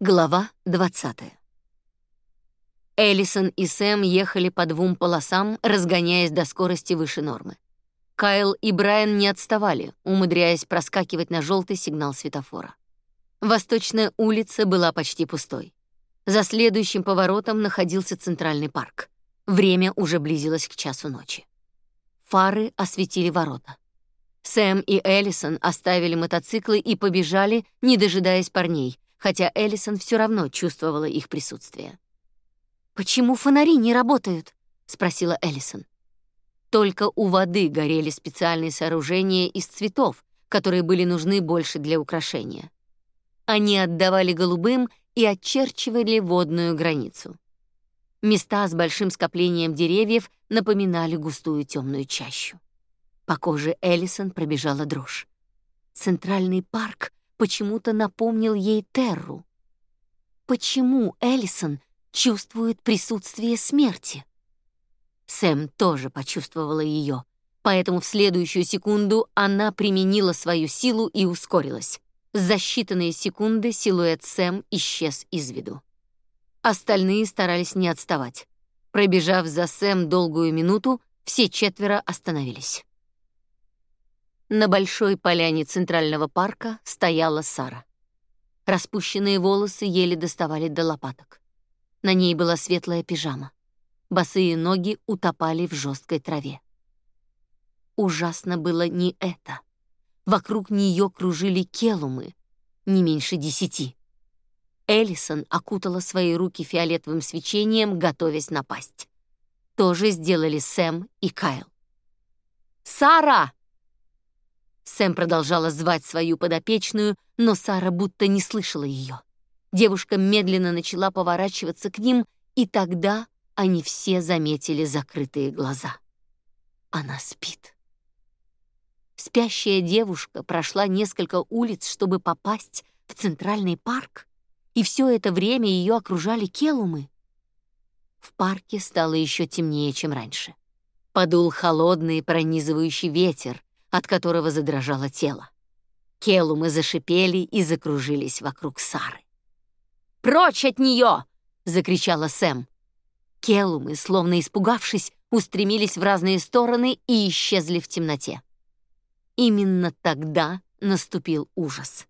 Глава 20. Эллисон и Сэм ехали по двум полосам, разгоняясь до скорости выше нормы. Кайл и Брайан не отставали, умудряясь проскакивать на желтый сигнал светофора. Восточная улица была почти пустой. За следующим поворотом находился Центральный парк. Время уже близилось к часу ночи. Фары осветили ворота. Сэм и Эллисон оставили мотоциклы и побежали, не дожидаясь парней — хотя Эллисон все равно чувствовала их присутствие. «Почему фонари не работают?» — спросила Эллисон. Только у воды горели специальные сооружения из цветов, которые были нужны больше для украшения. Они отдавали голубым и очерчивали водную границу. Места с большим скоплением деревьев напоминали густую темную чащу. По коже Эллисон пробежала дрожь. Центральный парк почему-то напомнил ей Терру. Почему Эллисон чувствует присутствие смерти? Сэм тоже почувствовала ее, поэтому в следующую секунду она применила свою силу и ускорилась. За считанные секунды силуэт Сэм исчез из виду. Остальные старались не отставать. Пробежав за Сэм долгую минуту, все четверо остановились. На большой поляне Центрального парка стояла Сара. Распущенные волосы еле доставали до лопаток. На ней была светлая пижама. Босые ноги утопали в жесткой траве. Ужасно было не это. Вокруг нее кружили келумы, не меньше десяти. Эллисон окутала свои руки фиолетовым свечением, готовясь напасть. То же сделали Сэм и Кайл. «Сара!» Сэм продолжала звать свою подопечную, но Сара будто не слышала ее. Девушка медленно начала поворачиваться к ним, и тогда они все заметили закрытые глаза. Она спит. Спящая девушка прошла несколько улиц, чтобы попасть в Центральный парк, и все это время ее окружали келумы. В парке стало еще темнее, чем раньше. Подул холодный пронизывающий ветер, от которого задрожало тело. Келумы зашипели и закружились вокруг Сары. «Прочь от нее!» — закричала Сэм. Келумы, словно испугавшись, устремились в разные стороны и исчезли в темноте. Именно тогда наступил ужас.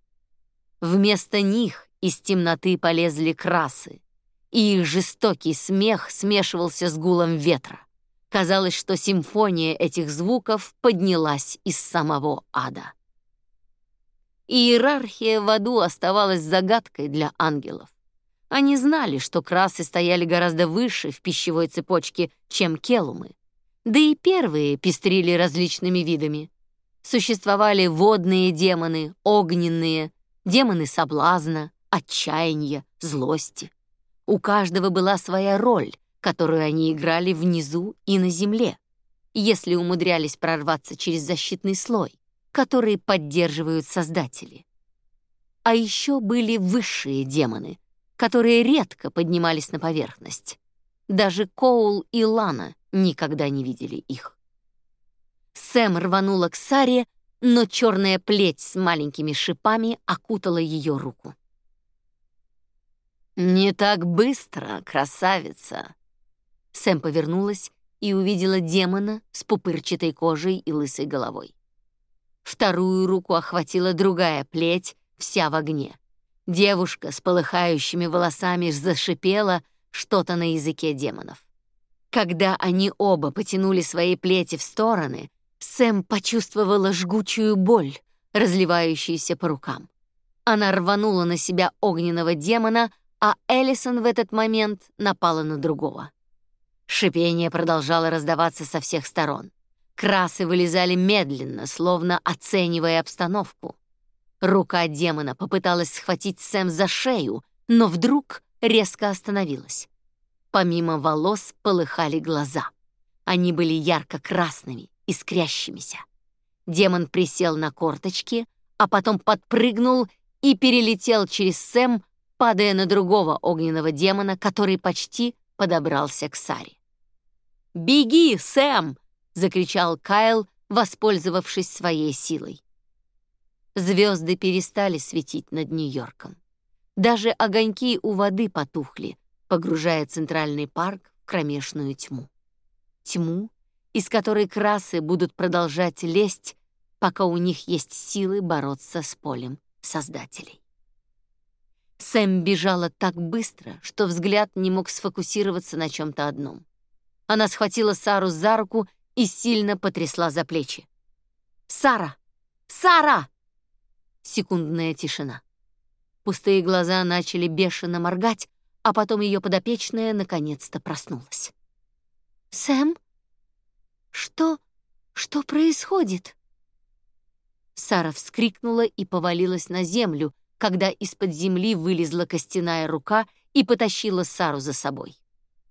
Вместо них из темноты полезли красы, и их жестокий смех смешивался с гулом ветра. Казалось, что симфония этих звуков поднялась из самого ада. Иерархия в аду оставалась загадкой для ангелов. Они знали, что красы стояли гораздо выше в пищевой цепочке, чем келумы. Да и первые пестрили различными видами. Существовали водные демоны, огненные, демоны соблазна, отчаяния, злости. У каждого была своя роль, которую они играли внизу и на земле, если умудрялись прорваться через защитный слой, который поддерживают создатели. А еще были высшие демоны, которые редко поднимались на поверхность. Даже Коул и Лана никогда не видели их. Сэм рванула к Саре, но черная плеть с маленькими шипами окутала ее руку. «Не так быстро, красавица!» Сэм повернулась и увидела демона с пупырчатой кожей и лысой головой. Вторую руку охватила другая плеть, вся в огне. Девушка с полыхающими волосами зашипела что-то на языке демонов. Когда они оба потянули свои плети в стороны, Сэм почувствовала жгучую боль, разливающуюся по рукам. Она рванула на себя огненного демона, а Эллисон в этот момент напала на другого. Шипение продолжало раздаваться со всех сторон. Красы вылезали медленно, словно оценивая обстановку. Рука демона попыталась схватить Сэм за шею, но вдруг резко остановилась. Помимо волос полыхали глаза. Они были ярко-красными, искрящимися. Демон присел на корточки, а потом подпрыгнул и перелетел через Сэм, падая на другого огненного демона, который почти подобрался к Саре. «Беги, Сэм!» — закричал Кайл, воспользовавшись своей силой. Звезды перестали светить над Нью-Йорком. Даже огоньки у воды потухли, погружая центральный парк в кромешную тьму. Тьму, из которой красы будут продолжать лезть, пока у них есть силы бороться с полем создателей. Сэм бежала так быстро, что взгляд не мог сфокусироваться на чем то одном. Она схватила Сару за руку и сильно потрясла за плечи. «Сара! Сара!» Секундная тишина. Пустые глаза начали бешено моргать, а потом ее подопечная наконец-то проснулась. «Сэм? Что? Что происходит?» Сара вскрикнула и повалилась на землю, когда из-под земли вылезла костяная рука и потащила Сару за собой.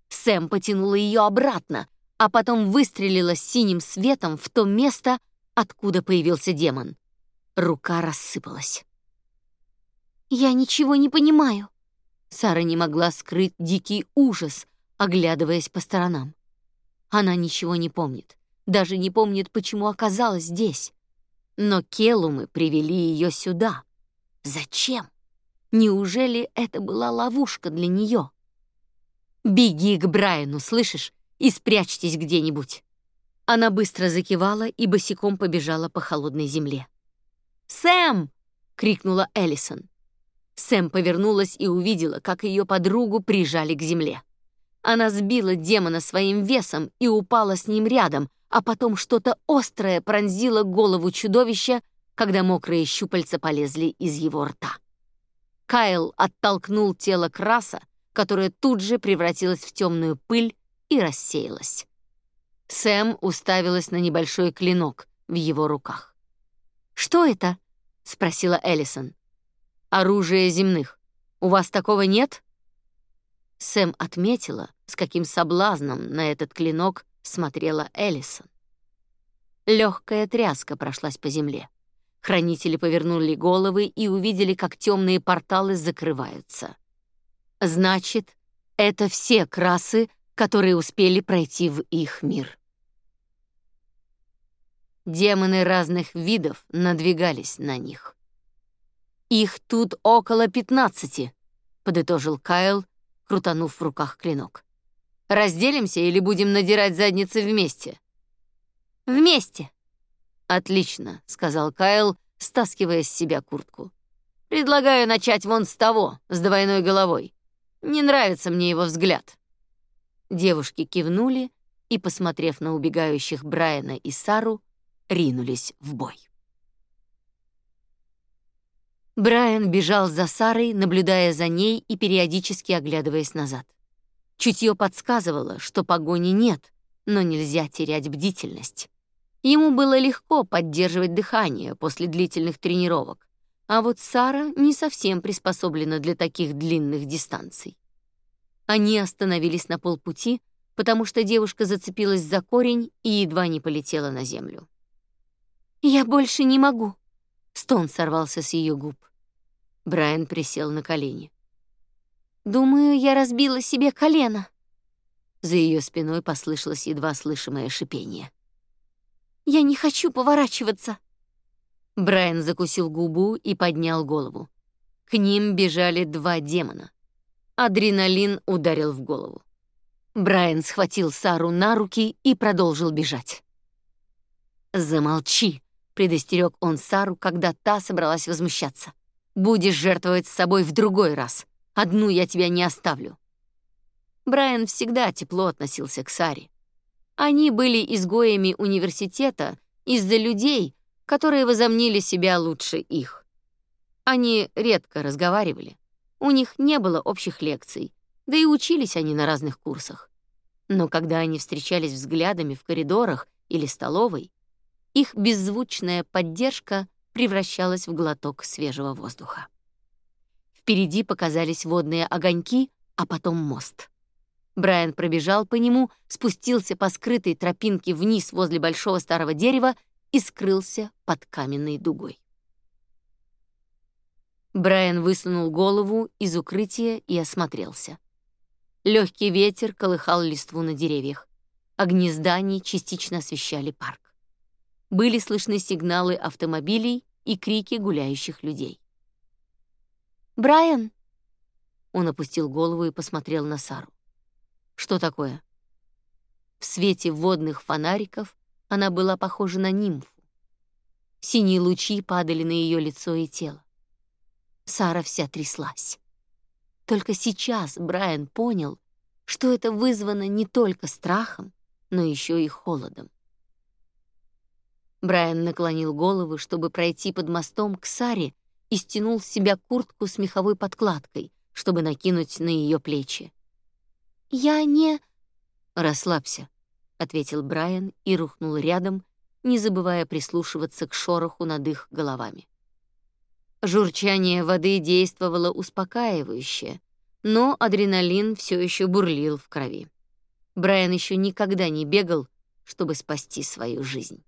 Сэм потянула ее обратно, а потом выстрелила синим светом в то место, откуда появился демон. Рука рассыпалась. «Я ничего не понимаю». Сара не могла скрыть дикий ужас, оглядываясь по сторонам. Она ничего не помнит, даже не помнит, почему оказалась здесь. Но келумы привели ее сюда. Зачем? Неужели это была ловушка для нее? «Беги к Брайану, слышишь? И спрячьтесь где-нибудь». Она быстро закивала и босиком побежала по холодной земле. «Сэм!» — крикнула Эллисон. Сэм повернулась и увидела, как ее подругу прижали к земле. Она сбила демона своим весом и упала с ним рядом, а потом что-то острое пронзило голову чудовища, когда мокрые щупальца полезли из его рта. Кайл оттолкнул тело Краса, которое тут же превратилось в темную пыль и рассеялось. Сэм уставилась на небольшой клинок в его руках. «Что это?» — спросила Эллисон оружие земных. У вас такого нет?» Сэм отметила, с каким соблазном на этот клинок смотрела Эллисон. Легкая тряска прошлась по земле. Хранители повернули головы и увидели, как темные порталы закрываются. Значит, это все красы, которые успели пройти в их мир. Демоны разных видов надвигались на них. «Их тут около пятнадцати», — подытожил Кайл, крутанув в руках клинок. «Разделимся или будем надирать задницы вместе?» «Вместе». «Отлично», — сказал Кайл, стаскивая с себя куртку. «Предлагаю начать вон с того, с двойной головой. Не нравится мне его взгляд». Девушки кивнули и, посмотрев на убегающих Брайана и Сару, ринулись в бой. Брайан бежал за Сарой, наблюдая за ней и периодически оглядываясь назад. Чутье подсказывало, что погони нет, но нельзя терять бдительность. Ему было легко поддерживать дыхание после длительных тренировок, а вот Сара не совсем приспособлена для таких длинных дистанций. Они остановились на полпути, потому что девушка зацепилась за корень и едва не полетела на землю. «Я больше не могу», — стон сорвался с ее губ. Брайан присел на колени. «Думаю, я разбила себе колено». За ее спиной послышалось едва слышимое шипение. «Я не хочу поворачиваться». Брайан закусил губу и поднял голову. К ним бежали два демона. Адреналин ударил в голову. Брайан схватил Сару на руки и продолжил бежать. «Замолчи», — предостерег он Сару, когда та собралась возмущаться. Будешь жертвовать собой в другой раз. Одну я тебя не оставлю. Брайан всегда тепло относился к Саре. Они были изгоями университета из-за людей, которые возомнили себя лучше их. Они редко разговаривали. У них не было общих лекций, да и учились они на разных курсах. Но когда они встречались взглядами в коридорах или столовой, их беззвучная поддержка превращалась в глоток свежего воздуха. Впереди показались водные огоньки, а потом мост. Брайан пробежал по нему, спустился по скрытой тропинке вниз возле большого старого дерева и скрылся под каменной дугой. Брайан высунул голову из укрытия и осмотрелся. Легкий ветер колыхал листву на деревьях. Огни зданий частично освещали парк. Были слышны сигналы автомобилей и крики гуляющих людей. «Брайан!» Он опустил голову и посмотрел на Сару. Что такое? В свете водных фонариков она была похожа на нимфу. Синие лучи падали на ее лицо и тело. Сара вся тряслась. Только сейчас Брайан понял, что это вызвано не только страхом, но еще и холодом. Брайан наклонил голову, чтобы пройти под мостом к Саре, и стянул с себя куртку с меховой подкладкой, чтобы накинуть на ее плечи. «Я не...» «Расслабься», — ответил Брайан и рухнул рядом, не забывая прислушиваться к шороху над их головами. Журчание воды действовало успокаивающе, но адреналин все еще бурлил в крови. Брайан еще никогда не бегал, чтобы спасти свою жизнь.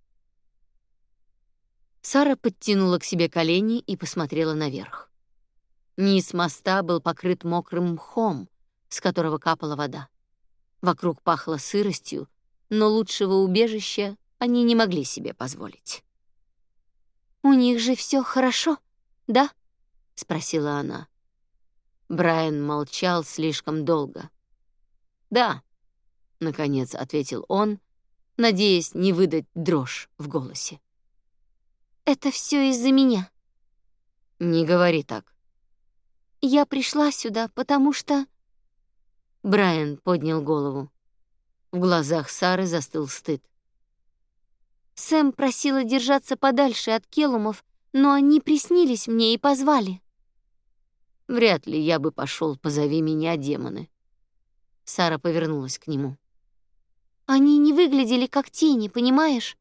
Сара подтянула к себе колени и посмотрела наверх. Низ моста был покрыт мокрым мхом, с которого капала вода. Вокруг пахло сыростью, но лучшего убежища они не могли себе позволить. «У них же все хорошо, да?» — спросила она. Брайан молчал слишком долго. «Да», — наконец ответил он, надеясь не выдать дрожь в голосе. Это все из-за меня. Не говори так. Я пришла сюда, потому что Брайан поднял голову. В глазах Сары застыл стыд. Сэм просила держаться подальше от Келумов, но они приснились мне и позвали. Вряд ли я бы пошел, позови меня, демоны. Сара повернулась к нему. Они не выглядели как тени, понимаешь?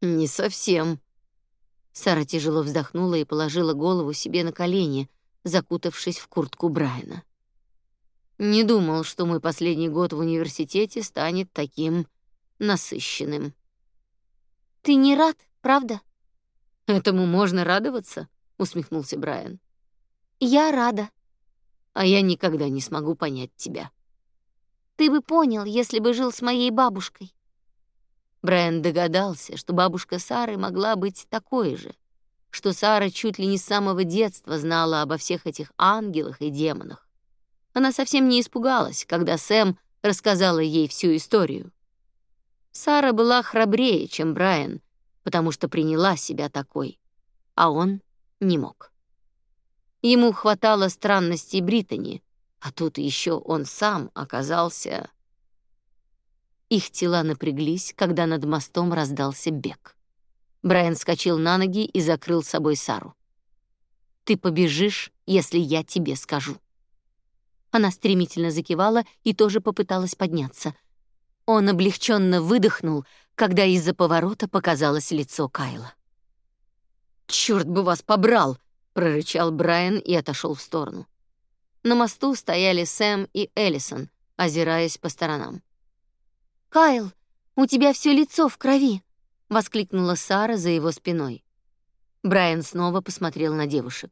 Не совсем, Сара тяжело вздохнула и положила голову себе на колени, закутавшись в куртку Брайана. Не думал, что мой последний год в университете станет таким насыщенным. Ты не рад, правда? Этому можно радоваться, усмехнулся Брайан. Я рада. А я никогда не смогу понять тебя. Ты бы понял, если бы жил с моей бабушкой. Брайан догадался, что бабушка Сары могла быть такой же, что Сара чуть ли не с самого детства знала обо всех этих ангелах и демонах. Она совсем не испугалась, когда Сэм рассказала ей всю историю. Сара была храбрее, чем Брайан, потому что приняла себя такой, а он не мог. Ему хватало странностей Британи, а тут еще он сам оказался их тела напряглись, когда над мостом раздался бег. Брайан скочил на ноги и закрыл собой Сару. «Ты побежишь, если я тебе скажу». Она стремительно закивала и тоже попыталась подняться. Он облегченно выдохнул, когда из-за поворота показалось лицо Кайла. «Чёрт бы вас побрал!» — прорычал Брайан и отошел в сторону. На мосту стояли Сэм и Эллисон, озираясь по сторонам. «Кайл, у тебя все лицо в крови!» — воскликнула Сара за его спиной. Брайан снова посмотрел на девушек.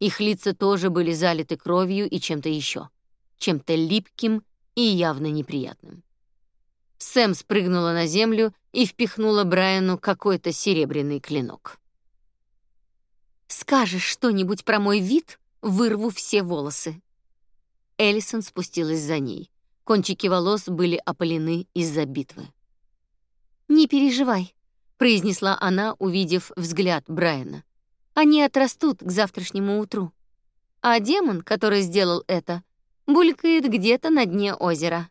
Их лица тоже были залиты кровью и чем-то еще, чем-то липким и явно неприятным. Сэм спрыгнула на землю и впихнула Брайану какой-то серебряный клинок. «Скажешь что-нибудь про мой вид, вырву все волосы». Эллисон спустилась за ней. Кончики волос были опалены из-за битвы. «Не переживай», — произнесла она, увидев взгляд Брайана. «Они отрастут к завтрашнему утру. А демон, который сделал это, булькает где-то на дне озера».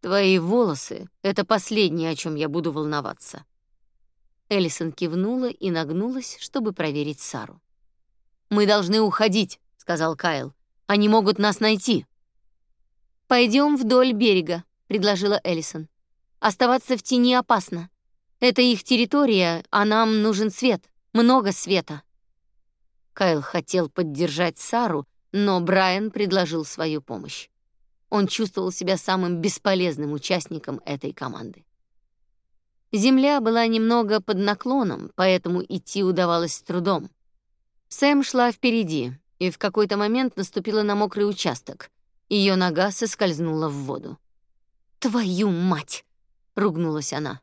«Твои волосы — это последнее, о чем я буду волноваться». Эллисон кивнула и нагнулась, чтобы проверить Сару. «Мы должны уходить», — сказал Кайл. «Они могут нас найти». Пойдем вдоль берега, предложила Эллисон. Оставаться в тени опасно. Это их территория, а нам нужен свет, много света. Кайл хотел поддержать Сару, но Брайан предложил свою помощь. Он чувствовал себя самым бесполезным участником этой команды. Земля была немного под наклоном, поэтому идти удавалось с трудом. Сэм шла впереди, и в какой-то момент наступила на мокрый участок, ее нога соскользнула в воду. «Твою мать!» — ругнулась она.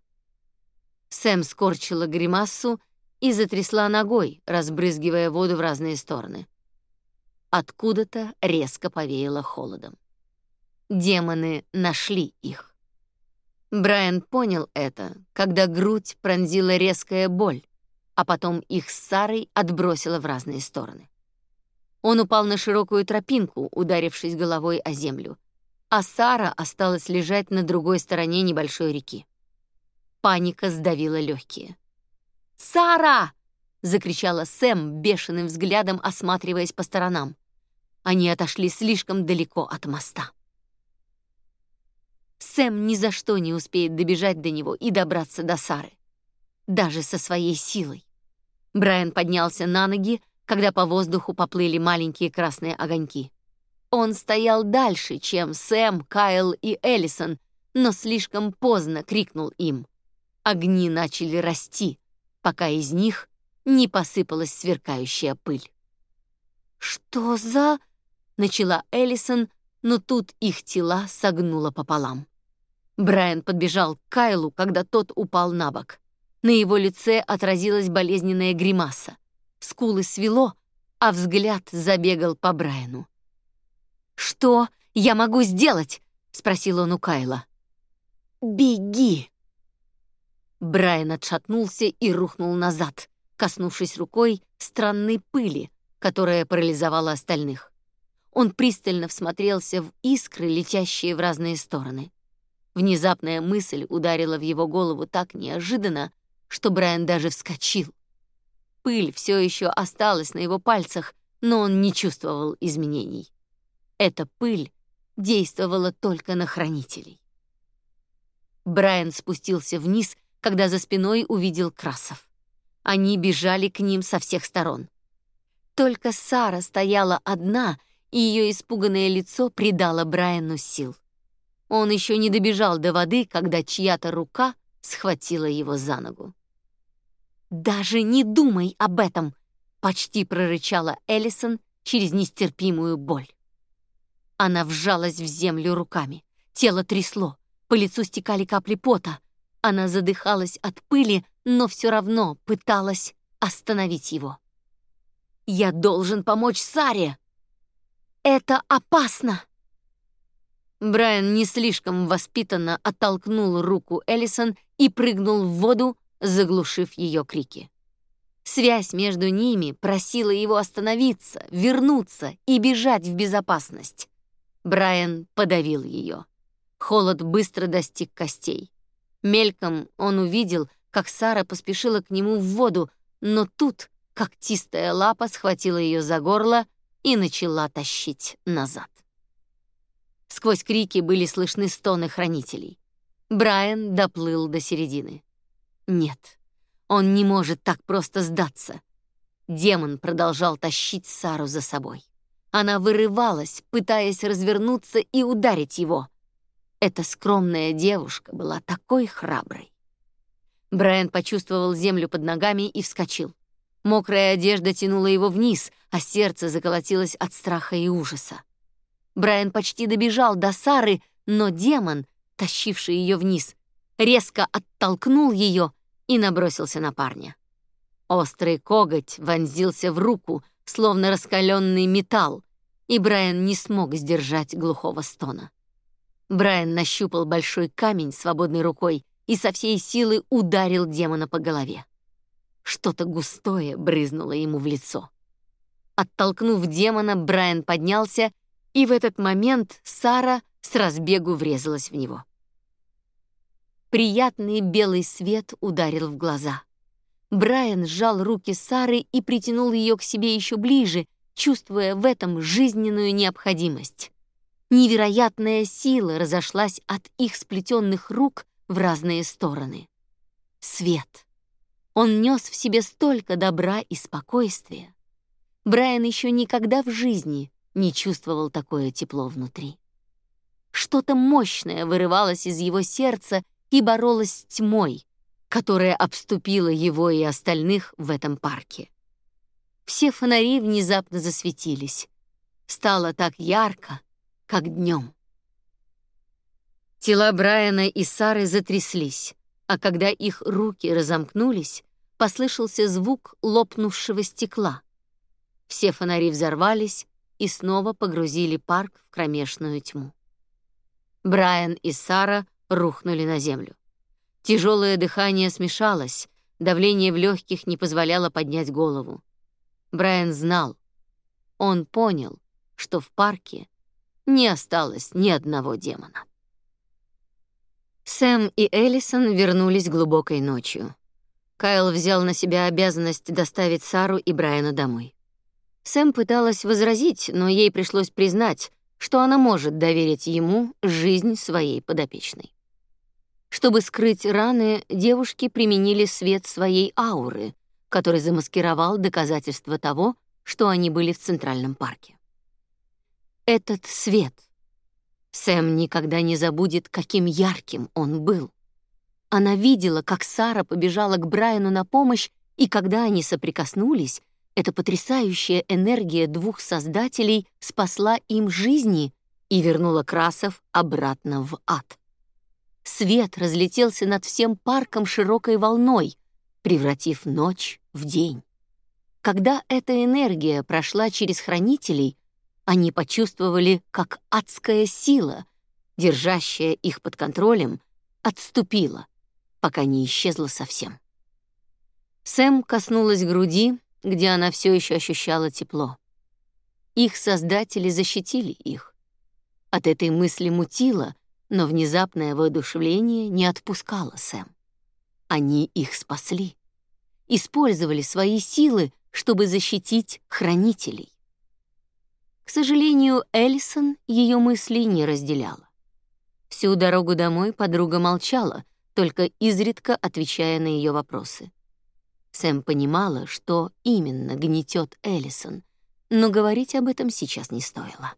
Сэм скорчила гримассу и затрясла ногой, разбрызгивая воду в разные стороны. Откуда-то резко повеяло холодом. Демоны нашли их. Брайан понял это, когда грудь пронзила резкая боль, а потом их с Сарой отбросило в разные стороны. Он упал на широкую тропинку, ударившись головой о землю, а Сара осталась лежать на другой стороне небольшой реки. Паника сдавила легкие. «Сара!» — закричала Сэм, бешеным взглядом осматриваясь по сторонам. Они отошли слишком далеко от моста. Сэм ни за что не успеет добежать до него и добраться до Сары. Даже со своей силой. Брайан поднялся на ноги, когда по воздуху поплыли маленькие красные огоньки. Он стоял дальше, чем Сэм, Кайл и Эллисон, но слишком поздно крикнул им. Огни начали расти, пока из них не посыпалась сверкающая пыль. «Что за...» — начала Эллисон, но тут их тела согнуло пополам. Брайан подбежал к Кайлу, когда тот упал на бок. На его лице отразилась болезненная гримаса скулы свело, а взгляд забегал по Брайану. «Что я могу сделать?» — спросил он у Кайла. «Беги!» Брайан отшатнулся и рухнул назад, коснувшись рукой странной пыли, которая парализовала остальных. Он пристально всмотрелся в искры, летящие в разные стороны. Внезапная мысль ударила в его голову так неожиданно, что Брайан даже вскочил. Пыль все еще осталась на его пальцах, но он не чувствовал изменений. Эта пыль действовала только на хранителей. Брайан спустился вниз, когда за спиной увидел красов. Они бежали к ним со всех сторон. Только Сара стояла одна, и ее испуганное лицо придало Брайану сил. Он еще не добежал до воды, когда чья-то рука схватила его за ногу. «Даже не думай об этом!» — почти прорычала Эллисон через нестерпимую боль. Она вжалась в землю руками. Тело трясло, по лицу стекали капли пота. Она задыхалась от пыли, но все равно пыталась остановить его. «Я должен помочь Саре!» «Это опасно!» Брайан не слишком воспитанно оттолкнул руку Эллисон и прыгнул в воду, заглушив ее крики. Связь между ними просила его остановиться, вернуться и бежать в безопасность. Брайан подавил ее. Холод быстро достиг костей. Мельком он увидел, как Сара поспешила к нему в воду, но тут когтистая лапа схватила ее за горло и начала тащить назад. Сквозь крики были слышны стоны хранителей. Брайан доплыл до середины. Нет, он не может так просто сдаться. Демон продолжал тащить Сару за собой. Она вырывалась, пытаясь развернуться и ударить его. Эта скромная девушка была такой храброй. Брайан почувствовал землю под ногами и вскочил. Мокрая одежда тянула его вниз, а сердце заколотилось от страха и ужаса. Брайан почти добежал до Сары, но демон, тащивший ее вниз, резко оттолкнул ее и набросился на парня. Острый коготь вонзился в руку, словно раскаленный металл, и Брайан не смог сдержать глухого стона. Брайан нащупал большой камень свободной рукой и со всей силы ударил демона по голове. Что-то густое брызнуло ему в лицо. Оттолкнув демона, Брайан поднялся, и в этот момент Сара с разбегу врезалась в него. Приятный белый свет ударил в глаза. Брайан сжал руки Сары и притянул ее к себе еще ближе, чувствуя в этом жизненную необходимость. Невероятная сила разошлась от их сплетенных рук в разные стороны. Свет. Он нес в себе столько добра и спокойствия. Брайан еще никогда в жизни не чувствовал такое тепло внутри. Что-то мощное вырывалось из его сердца и боролась с тьмой, которая обступила его и остальных в этом парке. Все фонари внезапно засветились. Стало так ярко, как днем. Тела Брайана и Сары затряслись, а когда их руки разомкнулись, послышался звук лопнувшего стекла. Все фонари взорвались, и снова погрузили парк в кромешную тьму. Брайан и Сара рухнули на землю. Тяжелое дыхание смешалось, давление в легких не позволяло поднять голову. Брайан знал, он понял, что в парке не осталось ни одного демона. Сэм и Эллисон вернулись глубокой ночью. Кайл взял на себя обязанность доставить Сару и Брайана домой. Сэм пыталась возразить, но ей пришлось признать, что она может доверить ему жизнь своей подопечной. Чтобы скрыть раны, девушки применили свет своей ауры, который замаскировал доказательства того, что они были в Центральном парке. Этот свет. Сэм никогда не забудет, каким ярким он был. Она видела, как Сара побежала к Брайану на помощь, и когда они соприкоснулись, эта потрясающая энергия двух создателей спасла им жизни и вернула Красов обратно в ад. Свет разлетелся над всем парком широкой волной, превратив ночь в день. Когда эта энергия прошла через хранителей, они почувствовали, как адская сила, держащая их под контролем, отступила, пока не исчезла совсем. Сэм коснулась груди, где она все еще ощущала тепло. Их создатели защитили их. От этой мысли мутило, но внезапное воодушевление не отпускало Сэм. Они их спасли. Использовали свои силы, чтобы защитить хранителей. К сожалению, Эльсон ее мысли не разделяла. Всю дорогу домой подруга молчала, только изредка отвечая на ее вопросы. Сэм понимала, что именно гнетет Эллисон, но говорить об этом сейчас не стоило.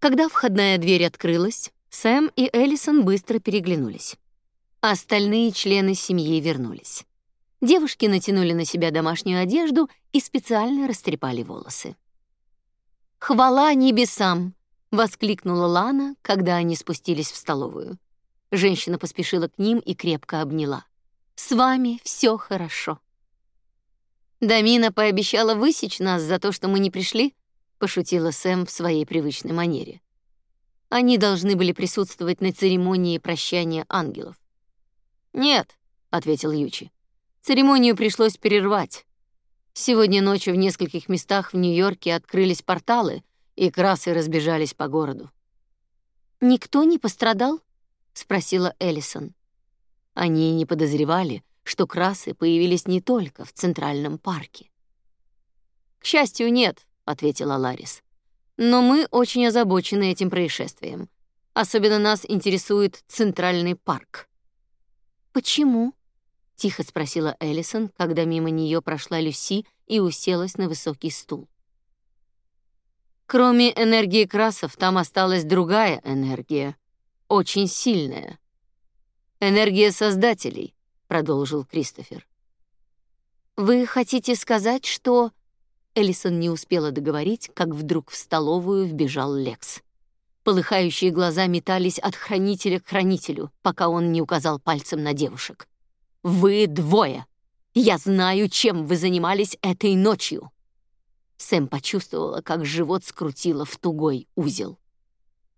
Когда входная дверь открылась, Сэм и Эллисон быстро переглянулись. Остальные члены семьи вернулись. Девушки натянули на себя домашнюю одежду и специально растрепали волосы. «Хвала небесам!» — воскликнула Лана, когда они спустились в столовую. Женщина поспешила к ним и крепко обняла. «С вами все хорошо». «Дамина пообещала высечь нас за то, что мы не пришли?» — пошутила Сэм в своей привычной манере. Они должны были присутствовать на церемонии прощания ангелов. «Нет», — ответил Ючи. Церемонию пришлось перервать. Сегодня ночью в нескольких местах в Нью-Йорке открылись порталы, и красы разбежались по городу. «Никто не пострадал?» — спросила Эллисон. Они не подозревали, что красы появились не только в Центральном парке. «К счастью, нет», — ответила Ларис. «Но мы очень озабочены этим происшествием. Особенно нас интересует Центральный парк». «Почему?» Тихо спросила Эллисон, когда мимо нее прошла Люси и уселась на высокий стул. Кроме энергии красов, там осталась другая энергия, очень сильная. Энергия создателей, продолжил Кристофер. Вы хотите сказать, что Эллисон не успела договорить, как вдруг в столовую вбежал Лекс. Полыхающие глаза метались от хранителя к хранителю, пока он не указал пальцем на девушек. Вы двое. Я знаю, чем вы занимались этой ночью. Сэм почувствовала, как живот скрутило в тугой узел.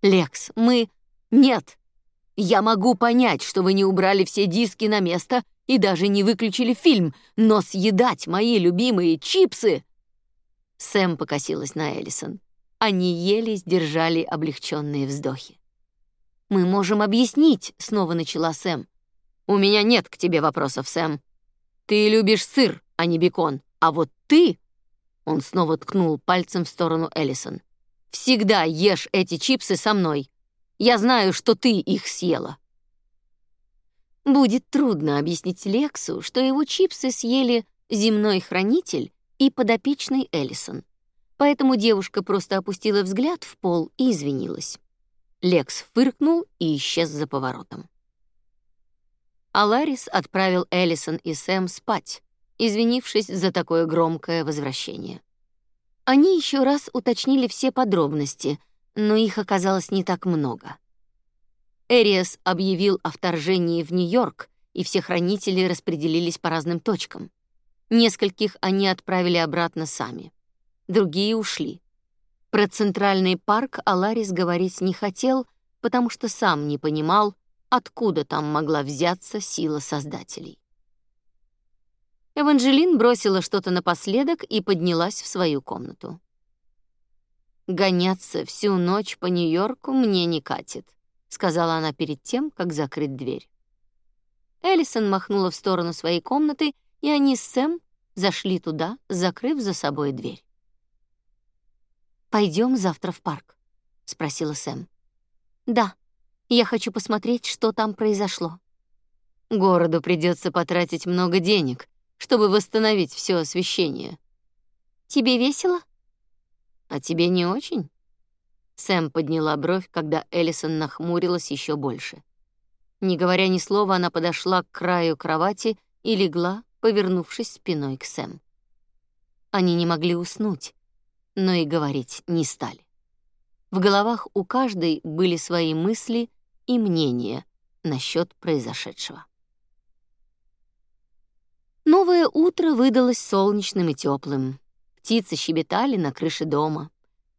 Лекс, мы... Нет. Я могу понять, что вы не убрали все диски на место и даже не выключили фильм, но съедать мои любимые чипсы... Сэм покосилась на Эллисон. Они еле сдержали облегченные вздохи. «Мы можем объяснить», — снова начала Сэм. «У меня нет к тебе вопросов, Сэм. Ты любишь сыр, а не бекон, а вот ты...» Он снова ткнул пальцем в сторону Эллисон. «Всегда ешь эти чипсы со мной. Я знаю, что ты их съела». Будет трудно объяснить Лексу, что его чипсы съели земной хранитель и подопечный Эллисон. Поэтому девушка просто опустила взгляд в пол и извинилась. Лекс фыркнул и исчез за поворотом. А Ларис отправил Эллисон и Сэм спать, извинившись за такое громкое возвращение. Они еще раз уточнили все подробности, но их оказалось не так много. Эриас объявил о вторжении в Нью-Йорк, и все хранители распределились по разным точкам. Нескольких они отправили обратно сами. другие ушли. Про центральный парк Аларис говорить не хотел, потому что сам не понимал, откуда там могла взяться сила создателей. Эванжелин бросила что-то напоследок и поднялась в свою комнату. «Гоняться всю ночь по Нью-Йорку мне не катит», — сказала она перед тем, как закрыть дверь. Эллисон махнула в сторону своей комнаты, и они с Сэм зашли туда, закрыв за собой дверь. Пойдем завтра в парк?» — спросила Сэм. «Да, я хочу посмотреть, что там произошло». «Городу придется потратить много денег, чтобы восстановить все освещение». «Тебе весело?» «А тебе не очень?» Сэм подняла бровь, когда Эллисон нахмурилась еще больше. Не говоря ни слова, она подошла к краю кровати и легла, повернувшись спиной к Сэм. Они не могли уснуть, но и говорить не стали. В головах у каждой были свои мысли и мнения насчет произошедшего. Новое утро выдалось солнечным и теплым. Птицы щебетали на крыше дома.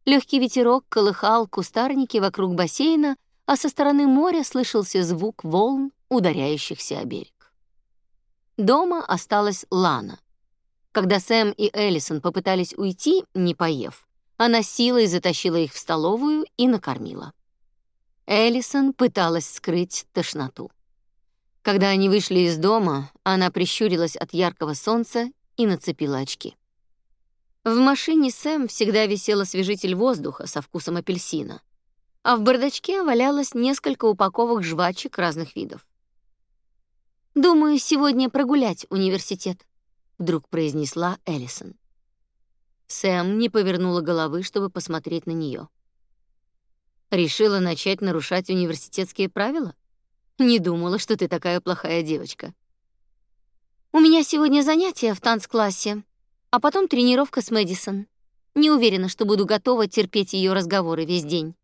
Легкий ветерок колыхал кустарники вокруг бассейна, а со стороны моря слышался звук волн, ударяющихся о берег. Дома осталась Лана. Когда Сэм и Эллисон попытались уйти, не поев, она силой затащила их в столовую и накормила. Эллисон пыталась скрыть тошноту. Когда они вышли из дома, она прищурилась от яркого солнца и нацепила очки. В машине Сэм всегда висел освежитель воздуха со вкусом апельсина, а в бардачке валялось несколько упаковок жвачек разных видов. «Думаю, сегодня прогулять университет», — вдруг произнесла Эллисон. Сэм не повернула головы, чтобы посмотреть на нее. «Решила начать нарушать университетские правила? Не думала, что ты такая плохая девочка». «У меня сегодня занятия в танцклассе, а потом тренировка с Мэдисон. Не уверена, что буду готова терпеть ее разговоры весь день».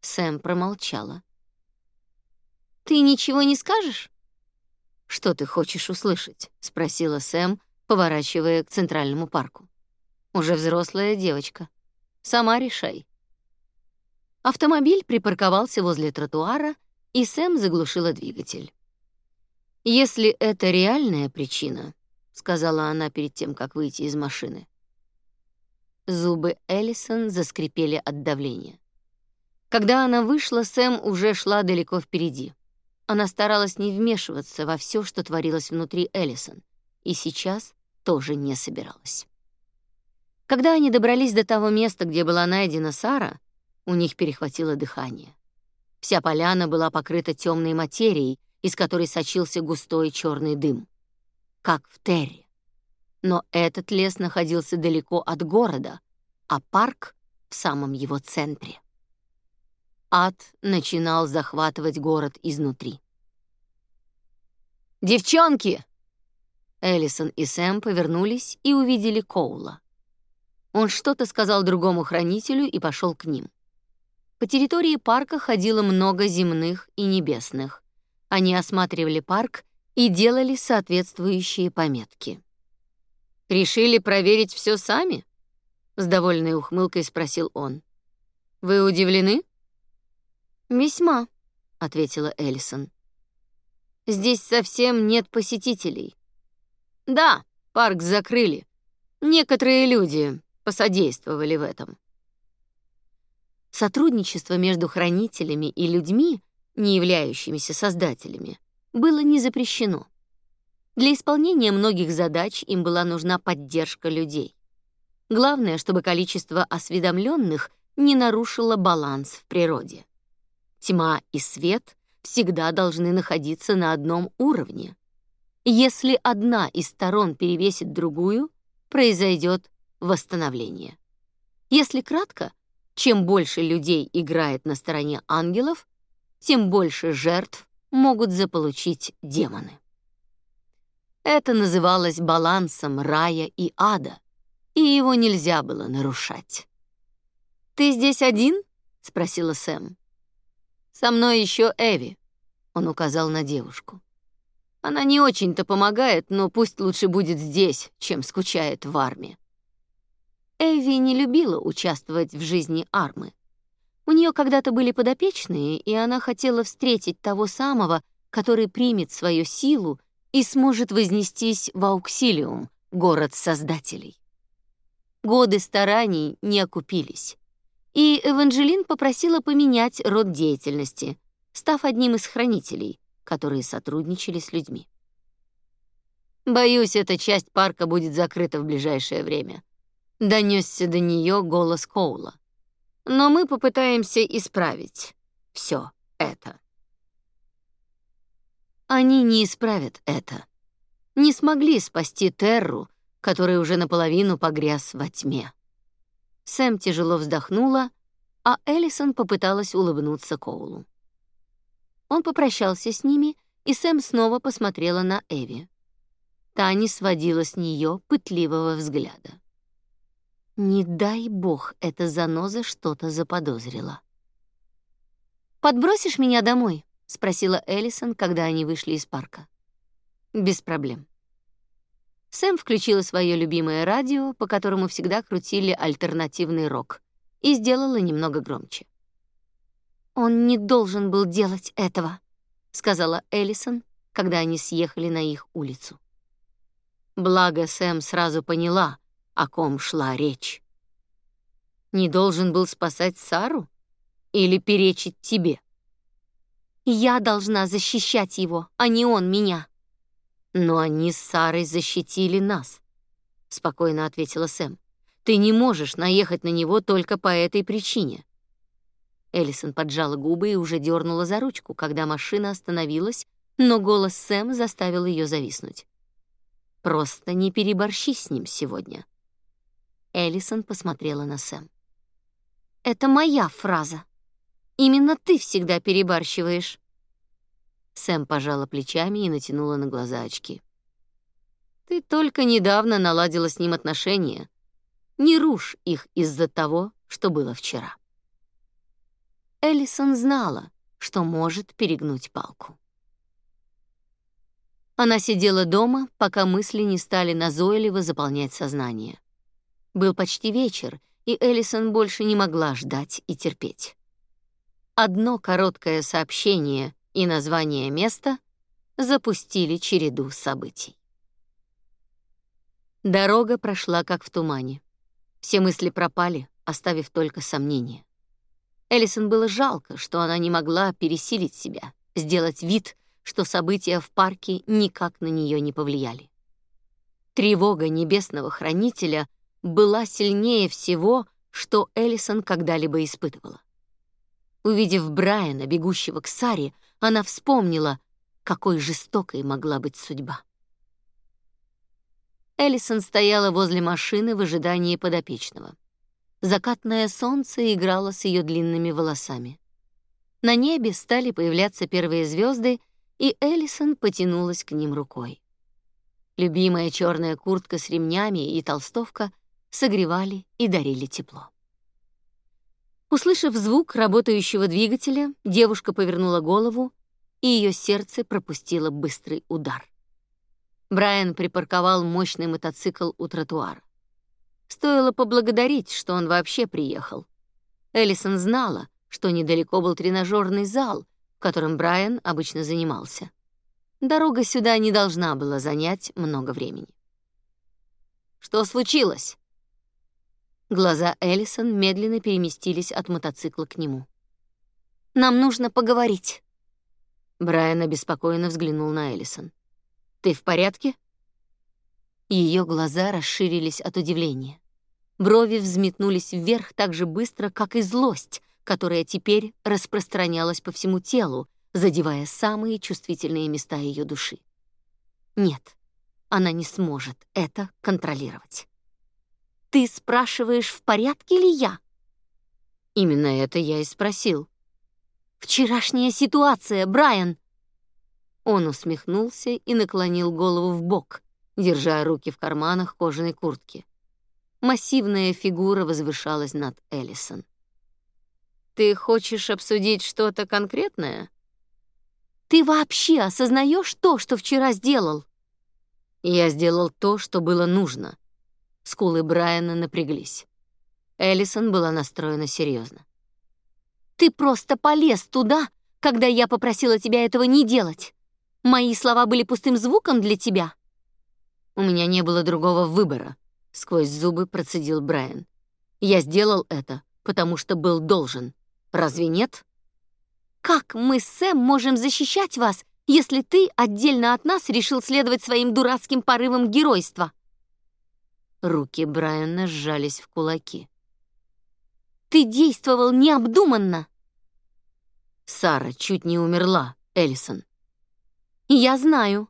Сэм промолчала. «Ты ничего не скажешь?» «Что ты хочешь услышать?» — спросила Сэм, поворачивая к центральному парку. «Уже взрослая девочка. Сама решай». Автомобиль припарковался возле тротуара, и Сэм заглушила двигатель. «Если это реальная причина», — сказала она перед тем, как выйти из машины. Зубы Эллисон заскрипели от давления. Когда она вышла, Сэм уже шла далеко впереди. Она старалась не вмешиваться во все, что творилось внутри Эллисон, и сейчас тоже не собиралась. Когда они добрались до того места, где была найдена Сара, у них перехватило дыхание. Вся поляна была покрыта темной материей, из которой сочился густой черный дым. Как в Терре. Но этот лес находился далеко от города, а парк — в самом его центре. Ад начинал захватывать город изнутри. «Девчонки!» Эллисон и Сэм повернулись и увидели Коула. Он что-то сказал другому хранителю и пошел к ним. По территории парка ходило много земных и небесных. Они осматривали парк и делали соответствующие пометки. «Решили проверить все сами?» — с довольной ухмылкой спросил он. «Вы удивлены?» «Весьма», — ответила Эллисон. «Здесь совсем нет посетителей». «Да, парк закрыли. Некоторые люди посодействовали в этом». Сотрудничество между хранителями и людьми, не являющимися создателями, было не запрещено. Для исполнения многих задач им была нужна поддержка людей. Главное, чтобы количество осведомленных не нарушило баланс в природе. Тьма и свет всегда должны находиться на одном уровне. Если одна из сторон перевесит другую, произойдет восстановление. Если кратко, чем больше людей играет на стороне ангелов, тем больше жертв могут заполучить демоны. Это называлось балансом рая и ада, и его нельзя было нарушать. «Ты здесь один?» — спросила Сэм. Со мной еще Эви, он указал на девушку. Она не очень-то помогает, но пусть лучше будет здесь, чем скучает в армии. Эви не любила участвовать в жизни Армы. У нее когда-то были подопечные, и она хотела встретить того самого, который примет свою силу и сможет вознестись в Ауксилиум, город создателей. Годы стараний не окупились. И Эванжелин попросила поменять род деятельности, став одним из хранителей, которые сотрудничали с людьми. «Боюсь, эта часть парка будет закрыта в ближайшее время», — донесся до нее голос Коула. «Но мы попытаемся исправить все это». Они не исправят это. Не смогли спасти Терру, который уже наполовину погряз во тьме. Сэм тяжело вздохнула, а Эллисон попыталась улыбнуться Коулу. Он попрощался с ними, и Сэм снова посмотрела на Эви. Та не сводила с нее пытливого взгляда. Не дай бог эта заноза что-то заподозрила. «Подбросишь меня домой?» — спросила Эллисон, когда они вышли из парка. «Без проблем». Сэм включила свое любимое радио, по которому всегда крутили альтернативный рок, и сделала немного громче. «Он не должен был делать этого», — сказала Эллисон, когда они съехали на их улицу. Благо Сэм сразу поняла, о ком шла речь. «Не должен был спасать Сару? Или перечить тебе?» «Я должна защищать его, а не он меня», но они с Сарой защитили нас, спокойно ответила Сэм. Ты не можешь наехать на него только по этой причине. Эллисон поджала губы и уже дернула за ручку, когда машина остановилась, но голос Сэм заставил ее зависнуть. Просто не переборщи с ним сегодня. Эллисон посмотрела на Сэм. Это моя фраза. Именно ты всегда перебарщиваешь. Сэм пожала плечами и натянула на глаза очки. Ты только недавно наладила с ним отношения. Не рушь их из-за того, что было вчера. Эллисон знала, что может перегнуть палку. Она сидела дома, пока мысли не стали назойливо заполнять сознание. Был почти вечер, и Эллисон больше не могла ждать и терпеть. Одно короткое сообщение и название места запустили череду событий. Дорога прошла как в тумане. Все мысли пропали, оставив только сомнения. Эллисон было жалко, что она не могла пересилить себя, сделать вид, что события в парке никак на нее не повлияли. Тревога небесного хранителя была сильнее всего, что Эллисон когда-либо испытывала. Увидев Брайана, бегущего к Саре, она вспомнила, какой жестокой могла быть судьба. Эллисон стояла возле машины в ожидании подопечного. Закатное солнце играло с ее длинными волосами. На небе стали появляться первые звезды, и Эллисон потянулась к ним рукой. Любимая черная куртка с ремнями и толстовка согревали и дарили тепло. Услышав звук работающего двигателя, девушка повернула голову, и ее сердце пропустило быстрый удар. Брайан припарковал мощный мотоцикл у тротуара. Стоило поблагодарить, что он вообще приехал. Эллисон знала, что недалеко был тренажерный зал, в котором Брайан обычно занимался. Дорога сюда не должна была занять много времени. «Что случилось?» Глаза Эллисон медленно переместились от мотоцикла к нему. «Нам нужно поговорить». Брайан обеспокоенно взглянул на Эллисон. «Ты в порядке?» Ее глаза расширились от удивления. Брови взметнулись вверх так же быстро, как и злость, которая теперь распространялась по всему телу, задевая самые чувствительные места ее души. Нет, она не сможет это контролировать. Ты спрашиваешь, в порядке ли я? Именно это я и спросил. Вчерашняя ситуация, Брайан. Он усмехнулся и наклонил голову в бок, держа руки в карманах кожаной куртки. Массивная фигура возвышалась над Эллисон. Ты хочешь обсудить что-то конкретное? Ты вообще осознаешь то, что вчера сделал? Я сделал то, что было нужно, Скулы Брайана напряглись. Эллисон была настроена серьезно. «Ты просто полез туда, когда я попросила тебя этого не делать. Мои слова были пустым звуком для тебя?» «У меня не было другого выбора», — сквозь зубы процедил Брайан. «Я сделал это, потому что был должен. Разве нет?» «Как мы с Сэм можем защищать вас, если ты отдельно от нас решил следовать своим дурацким порывам геройства?» Руки Брайана сжались в кулаки. «Ты действовал необдуманно!» Сара чуть не умерла, Эллисон. Я знаю.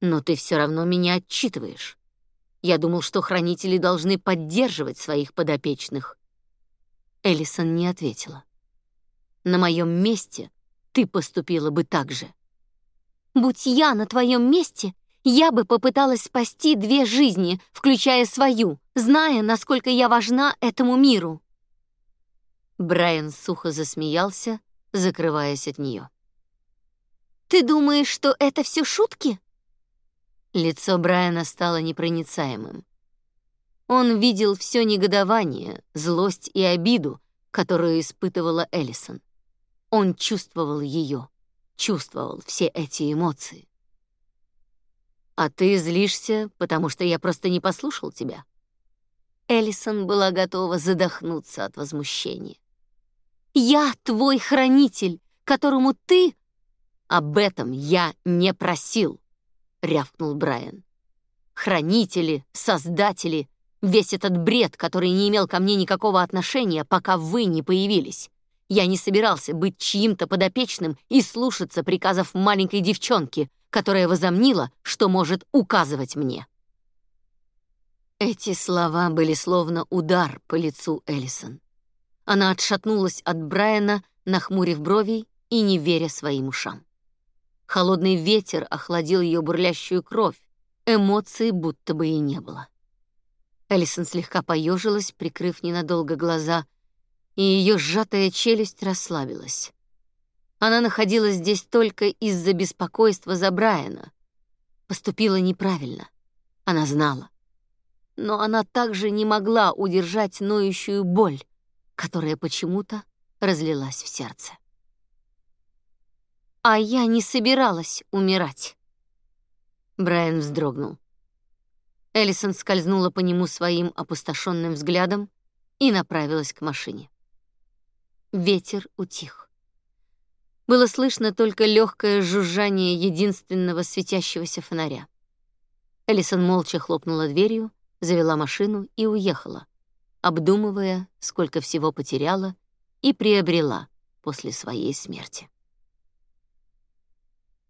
Но ты все равно меня отчитываешь. Я думал, что хранители должны поддерживать своих подопечных. Эллисон не ответила. На моем месте ты поступила бы так же. Будь я на твоем месте, я бы попыталась спасти две жизни, включая свою, зная, насколько я важна этому миру. Брайан сухо засмеялся, закрываясь от нее. «Ты думаешь, что это все шутки?» Лицо Брайана стало непроницаемым. Он видел все негодование, злость и обиду, которую испытывала Эллисон. Он чувствовал ее, чувствовал все эти эмоции. «А ты злишься, потому что я просто не послушал тебя?» Эллисон была готова задохнуться от возмущения. Я твой хранитель, которому ты...» «Об этом я не просил», — рявкнул Брайан. «Хранители, создатели, весь этот бред, который не имел ко мне никакого отношения, пока вы не появились. Я не собирался быть чьим-то подопечным и слушаться приказов маленькой девчонки, которая возомнила, что может указывать мне». Эти слова были словно удар по лицу Эллисон. Она отшатнулась от Брайана, нахмурив брови и не веря своим ушам. Холодный ветер охладил ее бурлящую кровь, эмоций будто бы и не было. Элисон слегка поежилась, прикрыв ненадолго глаза, и ее сжатая челюсть расслабилась. Она находилась здесь только из-за беспокойства за Брайана. Поступила неправильно. Она знала. Но она также не могла удержать ноющую боль, которая почему-то разлилась в сердце. «А я не собиралась умирать». Брайан вздрогнул. Эллисон скользнула по нему своим опустошенным взглядом и направилась к машине. Ветер утих. Было слышно только легкое жужжание единственного светящегося фонаря. Эллисон молча хлопнула дверью, завела машину и уехала, обдумывая, сколько всего потеряла и приобрела после своей смерти.